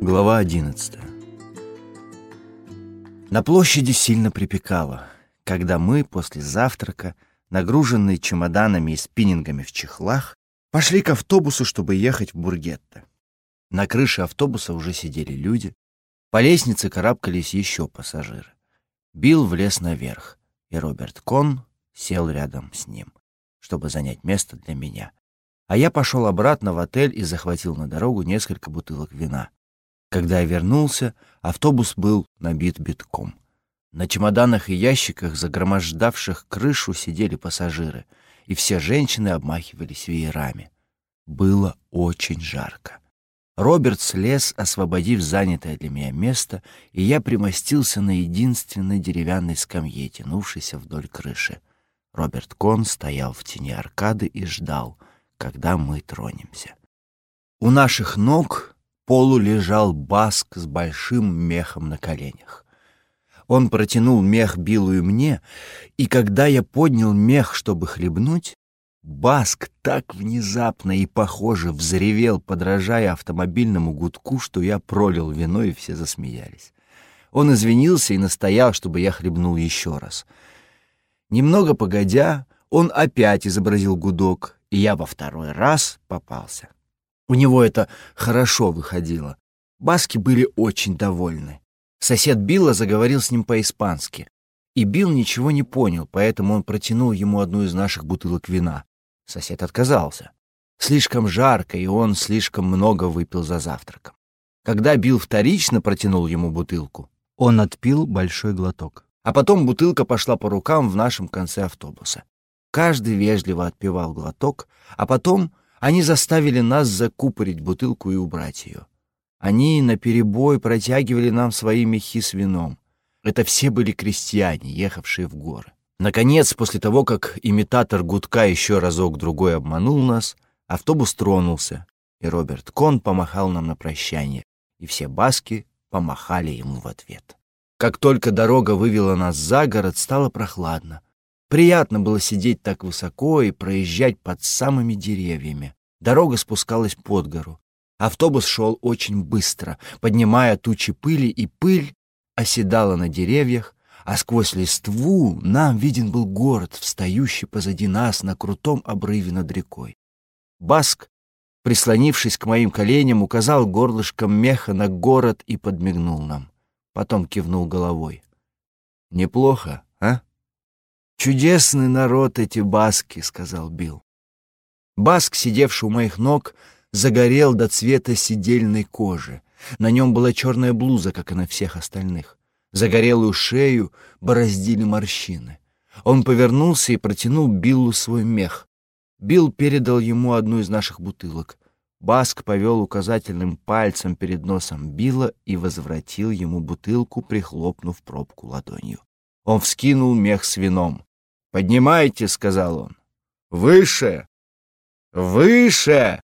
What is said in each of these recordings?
Глава 11 На площади сильно припекало, когда мы после завтрака, нагруженные чемоданами и спиннингами в чехлах, пошли к автобусу, чтобы ехать в Бургетто. На крыше автобуса уже сидели люди, по лестнице карабкались еще пассажиры. Билл влез наверх, и Роберт Кон сел рядом с ним, чтобы занять место для меня. А я пошел обратно в отель и захватил на дорогу несколько бутылок вина. Когда я вернулся, автобус был набит битком. На чемоданах и ящиках, загромождавших крышу, сидели пассажиры, и все женщины обмахивались веерами. Было очень жарко. Роберт слез, освободив занятое для меня место, и я примостился на единственной деревянной скамье, тянувшейся вдоль крыши. Роберт Кон стоял в тени аркады и ждал, когда мы тронемся. У наших ног полу лежал баск с большим мехом на коленях. Он протянул мех Биллу мне, и когда я поднял мех, чтобы хлебнуть, Баск так внезапно и похоже взревел, подражая автомобильному гудку, что я пролил вино, и все засмеялись. Он извинился и настоял, чтобы я хлебнул еще раз. Немного погодя, он опять изобразил гудок, и я во второй раз попался. У него это хорошо выходило. Баски были очень довольны. Сосед Билла заговорил с ним по-испански. И Билл ничего не понял, поэтому он протянул ему одну из наших бутылок вина. Сосед отказался. Слишком жарко, и он слишком много выпил за завтраком. Когда Билл вторично протянул ему бутылку, он отпил большой глоток. А потом бутылка пошла по рукам в нашем конце автобуса. Каждый вежливо отпивал глоток, а потом они заставили нас закупорить бутылку и убрать ее. Они наперебой протягивали нам свои мехи с вином. Это все были крестьяне, ехавшие в горы. Наконец, после того, как имитатор гудка еще разок-другой обманул нас, автобус тронулся, и Роберт Кон помахал нам на прощание, и все баски помахали ему в ответ. Как только дорога вывела нас за город, стало прохладно. Приятно было сидеть так высоко и проезжать под самыми деревьями. Дорога спускалась под гору. Автобус шел очень быстро, поднимая тучи пыли, и пыль оседала на деревьях, а сквозь листву нам виден был город, встающий позади нас на крутом обрыве над рекой. Баск, прислонившись к моим коленям, указал горлышком меха на город и подмигнул нам. Потом кивнул головой. «Неплохо, а?» «Чудесный народ эти баски», — сказал Билл. Баск, сидевший у моих ног, загорел до цвета сидельной кожи. На нем была черная блуза, как и на всех остальных. Загорелую шею бороздили морщины. Он повернулся и протянул Биллу свой мех. Билл передал ему одну из наших бутылок. Баск повел указательным пальцем перед носом Билла и возвратил ему бутылку, прихлопнув пробку ладонью. Он вскинул мех с вином. «Поднимайте», — сказал он. «Выше! Выше!»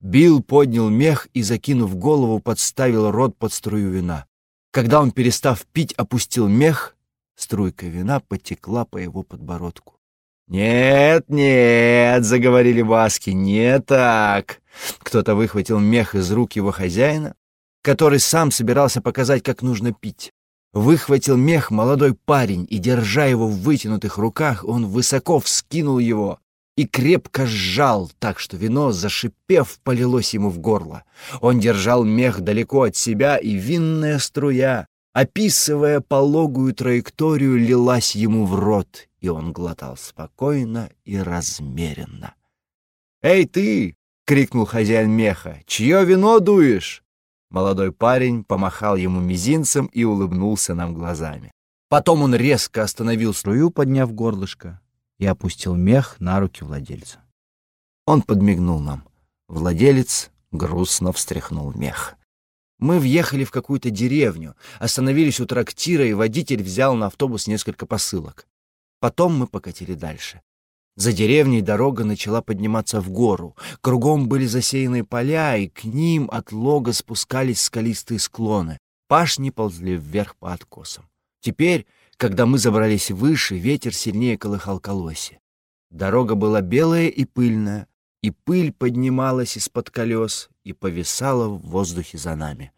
Билл поднял мех и, закинув голову, подставил рот под струю вина. Когда он, перестав пить, опустил мех, струйка вина потекла по его подбородку. «Нет, нет», — заговорили баски, — «не так». Кто-то выхватил мех из рук его хозяина, который сам собирался показать, как нужно пить. Выхватил мех молодой парень, и, держа его в вытянутых руках, он высоко вскинул его и крепко сжал, так что вино, зашипев, полилось ему в горло. Он держал мех далеко от себя, и винная струя, описывая пологую траекторию, лилась ему в рот, и он глотал спокойно и размеренно. «Эй, ты!» — крикнул хозяин меха. «Чье вино дуешь?» Молодой парень помахал ему мизинцем и улыбнулся нам глазами. Потом он резко остановил струю, подняв горлышко, и опустил мех на руки владельца. Он подмигнул нам. Владелец грустно встряхнул мех. Мы въехали в какую-то деревню, остановились у трактира, и водитель взял на автобус несколько посылок. Потом мы покатили дальше. За деревней дорога начала подниматься в гору. Кругом были засеянные поля, и к ним от лога спускались скалистые склоны. Пашни ползли вверх по откосам. Теперь когда мы забрались выше, ветер сильнее колыхал колоси. Дорога была белая и пыльная, и пыль поднималась из-под колес и повисала в воздухе за нами.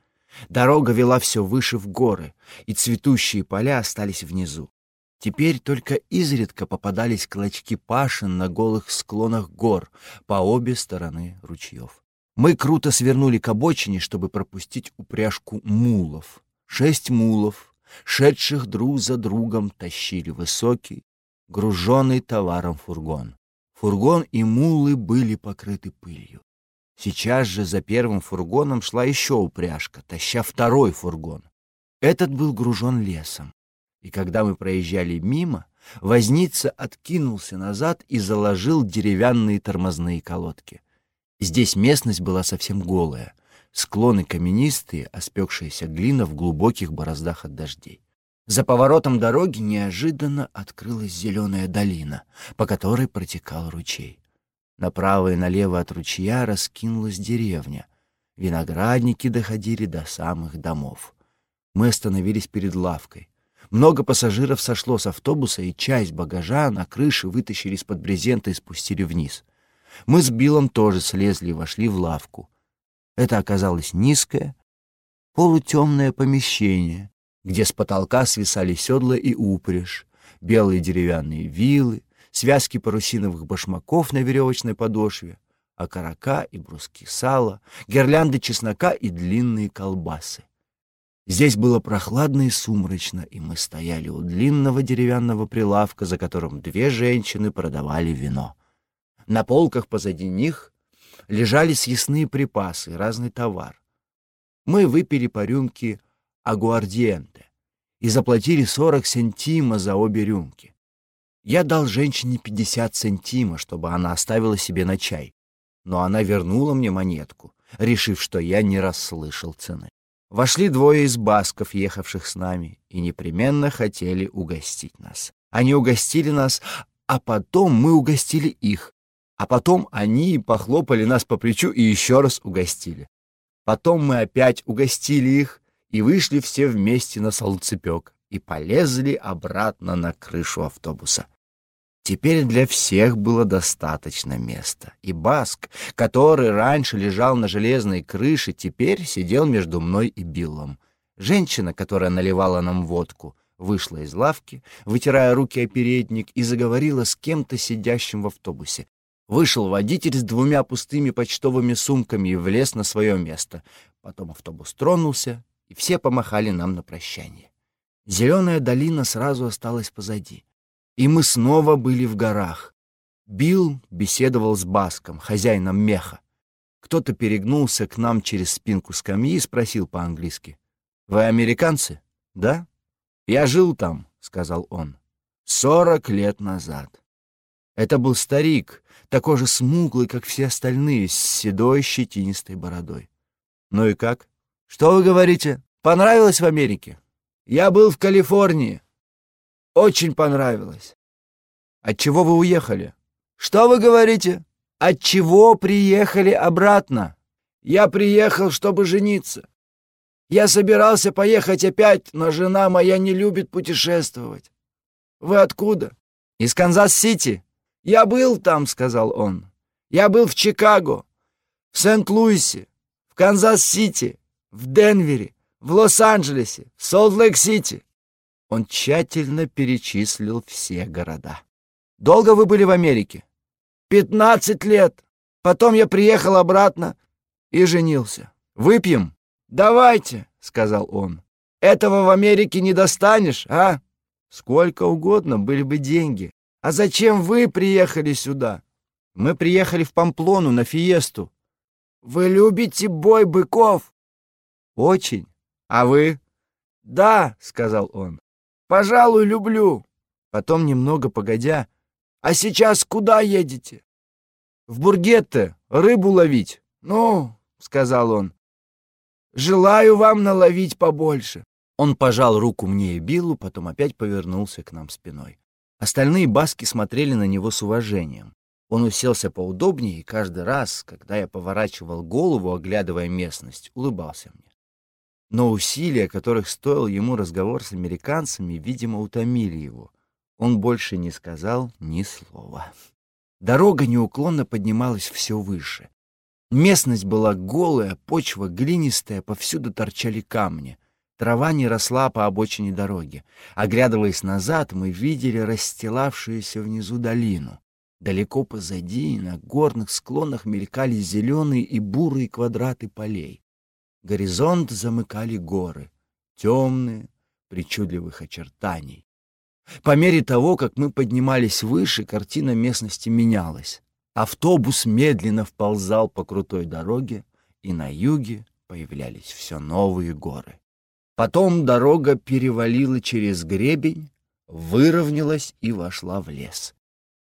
Дорога вела все выше в горы, и цветущие поля остались внизу. Теперь только изредка попадались клочки пашин на голых склонах гор по обе стороны ручьев. Мы круто свернули к обочине, чтобы пропустить упряжку мулов. Шесть мулов, шедших друг за другом, тащили высокий, груженный товаром фургон. Фургон и мулы были покрыты пылью. Сейчас же за первым фургоном шла еще упряжка, таща второй фургон. Этот был гружен лесом. И когда мы проезжали мимо, возница откинулся назад и заложил деревянные тормозные колодки. Здесь местность была совсем голая, склоны каменистые, а спекшаяся глина в глубоких бороздах от дождей. За поворотом дороги неожиданно открылась зеленая долина, по которой протекал ручей. Направо и налево от ручья раскинулась деревня. Виноградники доходили до самых домов. Мы остановились перед лавкой. Много пассажиров сошло с автобуса, и часть багажа на крыше вытащили из-под брезента и спустили вниз. Мы с Биллом тоже слезли и вошли в лавку. Это оказалось низкое, полутемное помещение, где с потолка свисали седла и упряжь, белые деревянные вилы, связки парусиновых башмаков на веревочной подошве, окорока и бруски сала, гирлянды чеснока и длинные колбасы. Здесь было прохладно и сумрачно, и мы стояли у длинного деревянного прилавка, за которым две женщины продавали вино. На полках позади них лежали съестные припасы, разный товар. Мы выпили по рюмке агуардиенте и заплатили 40 сентима за обе рюмки. Я дал женщине 50 сантима, чтобы она оставила себе на чай, но она вернула мне монетку, решив, что я не расслышал цены. Вошли двое из басков, ехавших с нами, и непременно хотели угостить нас. Они угостили нас, а потом мы угостили их, а потом они похлопали нас по плечу и еще раз угостили. Потом мы опять угостили их и вышли все вместе на солнцепек и полезли обратно на крышу автобуса. Теперь для всех было достаточно места, и Баск, который раньше лежал на железной крыше, теперь сидел между мной и Биллом. Женщина, которая наливала нам водку, вышла из лавки, вытирая руки о передник, и заговорила с кем-то сидящим в автобусе. Вышел водитель с двумя пустыми почтовыми сумками и влез на свое место. Потом автобус тронулся, и все помахали нам на прощание. Зеленая долина сразу осталась позади. И мы снова были в горах. Билл беседовал с Баском, хозяином меха. Кто-то перегнулся к нам через спинку скамьи и спросил по-английски. «Вы американцы?» «Да?» «Я жил там», — сказал он. «Сорок лет назад». Это был старик, такой же смуглый, как все остальные, с седой щетинистой бородой. «Ну и как? Что вы говорите? Понравилось в Америке?» «Я был в Калифорнии. Очень понравилось. От чего вы уехали? Что вы говорите? От чего приехали обратно? Я приехал, чтобы жениться. Я собирался поехать опять, но жена моя не любит путешествовать. Вы откуда? Из Канзас-Сити. Я был там, сказал он. Я был в Чикаго, в Сент-Луисе, в Канзас-Сити, в Денвере, в Лос-Анджелесе, в Солт-Лейк-Сити. Он тщательно перечислил все города. «Долго вы были в Америке?» «Пятнадцать лет. Потом я приехал обратно и женился. Выпьем?» «Давайте», — сказал он. «Этого в Америке не достанешь, а?» «Сколько угодно были бы деньги. А зачем вы приехали сюда?» «Мы приехали в Памплону на фиесту». «Вы любите бой быков?» «Очень. А вы?» «Да», — сказал он. Пожалуй, люблю. Потом, немного погодя, а сейчас куда едете? В Бургетте рыбу ловить. Ну, сказал он, желаю вам наловить побольше. Он пожал руку мне и Биллу, потом опять повернулся к нам спиной. Остальные баски смотрели на него с уважением. Он уселся поудобнее и каждый раз, когда я поворачивал голову, оглядывая местность, улыбался мне. Но усилия, которых стоил ему разговор с американцами, видимо, утомили его. Он больше не сказал ни слова. Дорога неуклонно поднималась все выше. Местность была голая, почва глинистая, повсюду торчали камни. Трава не росла по обочине дороги. Оглядываясь назад, мы видели расстилавшуюся внизу долину. Далеко позади, на горных склонах мелькали зеленые и бурые квадраты полей. Горизонт замыкали горы, темные, причудливых очертаний. По мере того, как мы поднимались выше, картина местности менялась. Автобус медленно вползал по крутой дороге, и на юге появлялись все новые горы. Потом дорога перевалила через гребень, выровнялась и вошла в лес.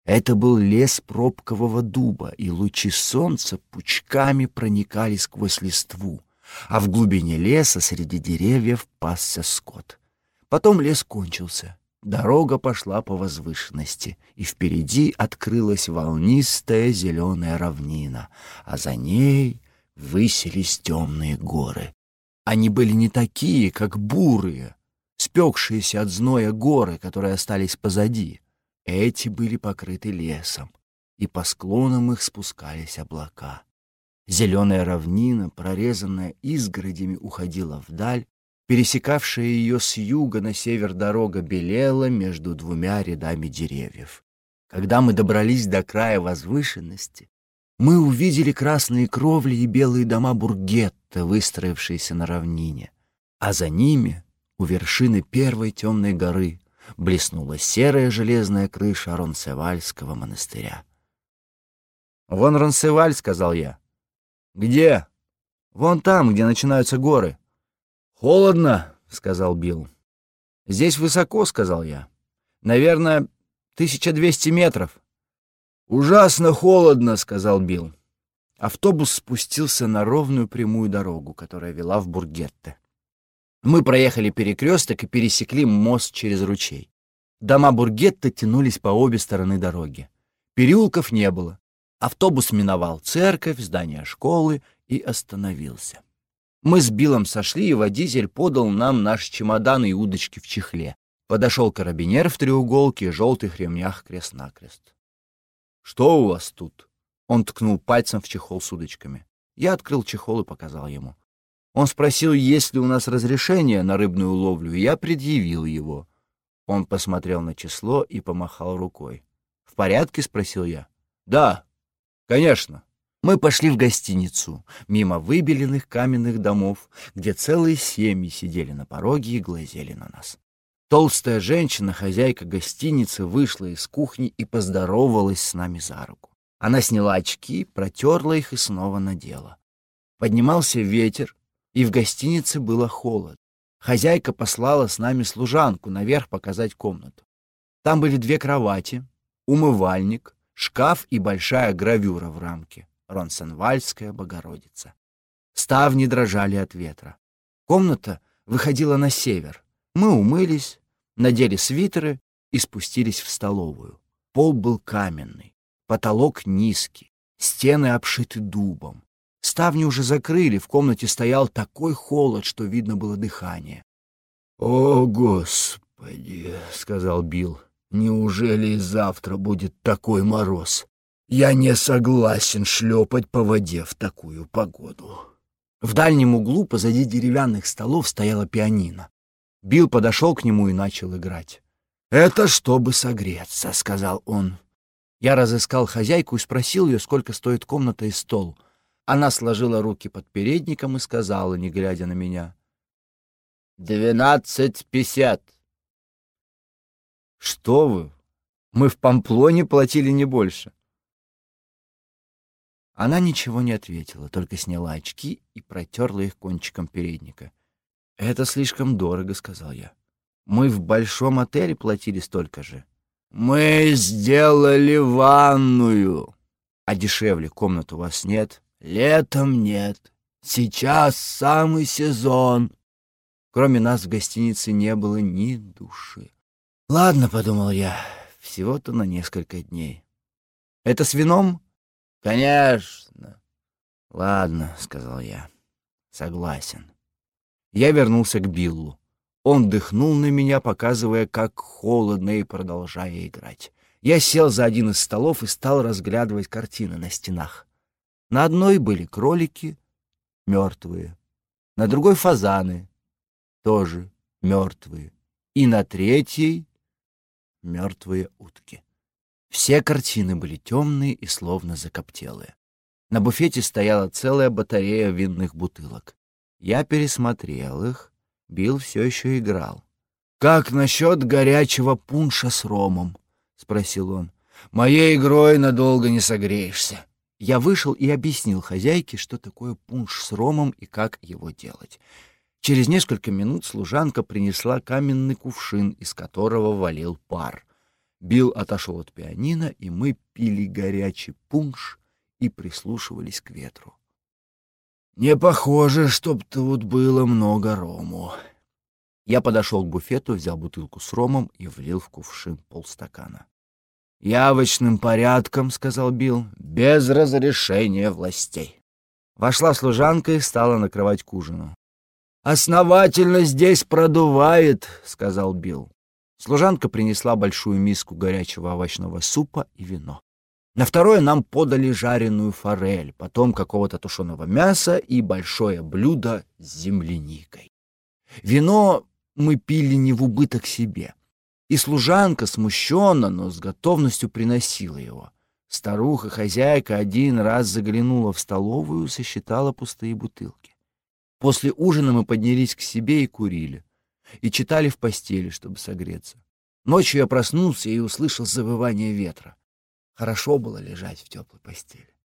Это был лес пробкового дуба, и лучи солнца пучками проникали сквозь листву, а в глубине леса среди деревьев пасся скот. Потом лес кончился, Дорога пошла по возвышенности, и впереди открылась волнистая зеленая равнина, а за ней высились темные горы. Они были не такие, как бурые, спекшиеся от зноя горы, которые остались позади. Эти были покрыты лесом, и по склонам их спускались облака. Зеленая равнина, прорезанная изгородями, уходила вдаль, Пересекавшая ее с юга на север дорога белела между двумя рядами деревьев. Когда мы добрались до края возвышенности, мы увидели красные кровли и белые дома Бургетта, выстроившиеся на равнине. А за ними, у вершины первой темной горы, блеснула серая железная крыша Ронсевальского монастыря. «Вон Ронсеваль», — сказал я. «Где?» «Вон там, где начинаются горы». «Холодно», — сказал Билл. «Здесь высоко», — сказал я. «Наверное, 1200 метров». «Ужасно холодно», — сказал Билл. Автобус спустился на ровную прямую дорогу, которая вела в Бургетте. Мы проехали перекресток и пересекли мост через ручей. Дома Бургетта тянулись по обе стороны дороги. Переулков не было. Автобус миновал церковь, здание школы и остановился. Мы с Биллом сошли, и водитель подал нам наш чемодан и удочки в чехле. Подошел карабинер в треуголке и желтых ремнях крест-накрест. «Что у вас тут?» Он ткнул пальцем в чехол с удочками. Я открыл чехол и показал ему. Он спросил, есть ли у нас разрешение на рыбную ловлю, и я предъявил его. Он посмотрел на число и помахал рукой. «В порядке?» — спросил я. «Да, конечно». Мы пошли в гостиницу, мимо выбеленных каменных домов, где целые семьи сидели на пороге и глазели на нас. Толстая женщина, хозяйка гостиницы, вышла из кухни и поздоровалась с нами за руку. Она сняла очки, протерла их и снова надела. Поднимался ветер, и в гостинице было холод. Хозяйка послала с нами служанку наверх показать комнату. Там были две кровати, умывальник, шкаф и большая гравюра в рамке. Ронсенвальская Богородица. Ставни дрожали от ветра. Комната выходила на север. Мы умылись, надели свитеры и спустились в столовую. Пол был каменный, потолок низкий, стены обшиты дубом. Ставни уже закрыли, в комнате стоял такой холод, что видно было дыхание. «О, Господи!» — сказал Билл. «Неужели и завтра будет такой мороз?» Я не согласен шлепать по воде в такую погоду. В дальнем углу позади деревянных столов стояла пианино. Билл подошел к нему и начал играть. «Это чтобы согреться», — сказал он. Я разыскал хозяйку и спросил ее, сколько стоит комната и стол. Она сложила руки под передником и сказала, не глядя на меня. «Двенадцать пятьдесят». «Что вы? Мы в Памплоне платили не больше». Она ничего не ответила, только сняла очки и протерла их кончиком передника. «Это слишком дорого», — сказал я. «Мы в большом отеле платили столько же». «Мы сделали ванную!» «А дешевле комнат у вас нет?» «Летом нет. Сейчас самый сезон». Кроме нас в гостинице не было ни души. «Ладно», — подумал я, — «всего-то на несколько дней». «Это с вином?» «Конечно». «Ладно», — сказал я. «Согласен». Я вернулся к Биллу. Он дыхнул на меня, показывая, как холодно, и продолжая играть. Я сел за один из столов и стал разглядывать картины на стенах. На одной были кролики, мертвые, на другой — фазаны, тоже мертвые, и на третьей — мертвые утки. Все картины были темные и словно закоптелые. На буфете стояла целая батарея винных бутылок. Я пересмотрел их, Билл все еще играл. «Как насчет горячего пунша с ромом?» — спросил он. «Моей игрой надолго не согреешься». Я вышел и объяснил хозяйке, что такое пунш с ромом и как его делать. Через несколько минут служанка принесла каменный кувшин, из которого валил пар. Билл отошел от пианино, и мы пили горячий пунш и прислушивались к ветру. «Не похоже, чтоб тут было много рому». Я подошел к буфету, взял бутылку с ромом и влил в кувшин полстакана. «Явочным порядком», — сказал Билл, — «без разрешения властей». Вошла служанка и стала накрывать к ужину. «Основательно здесь продувает», — сказал Билл. Служанка принесла большую миску горячего овощного супа и вино. На второе нам подали жареную форель, потом какого-то тушеного мяса и большое блюдо с земляникой. Вино мы пили не в убыток себе. И служанка смущенно, но с готовностью приносила его. Старуха-хозяйка один раз заглянула в столовую, сосчитала пустые бутылки. После ужина мы поднялись к себе и курили и читали в постели, чтобы согреться. Ночью я проснулся и услышал завывание ветра. Хорошо было лежать в теплой постели.